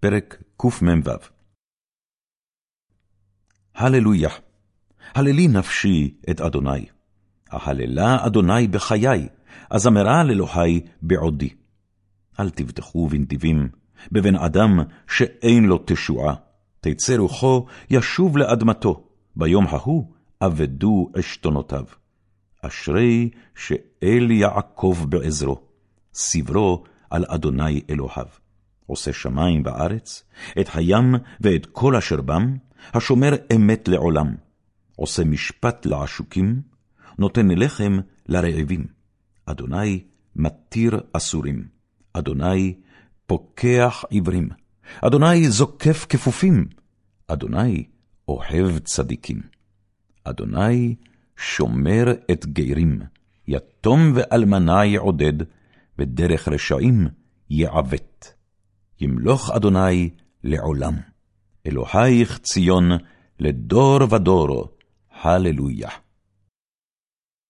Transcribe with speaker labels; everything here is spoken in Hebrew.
Speaker 1: פרק קמ"ו הללויה, הללי נפשי את אדוני. אהללה אדוני בחיי, אזמרה לאלוהי בעודי. אל תבטחו בנתיבים, בבן אדם שאין לו תשועה. תצא רוחו, ישוב לאדמתו, ביום ההוא אבדו עשתונותיו. אשרי שאל יעקב בעזרו, סברו על אדוני אלוהיו. עושה שמים בארץ, את הים ואת כל אשר בם, השומר אמת לעולם. עושה משפט לעשוקים, נותן לחם לרעבים. אדוני מתיר אסורים. אדוני פוקח עברים. אדוני זוקף כפופים. אדוני אוהב צדיקים. אדוני שומר את גרים, יתום ואלמנה יעודד, ודרך רשעים יעוות. ימלוך אדוני לעולם. אלוהיך ציון לדור ודור. הללויה.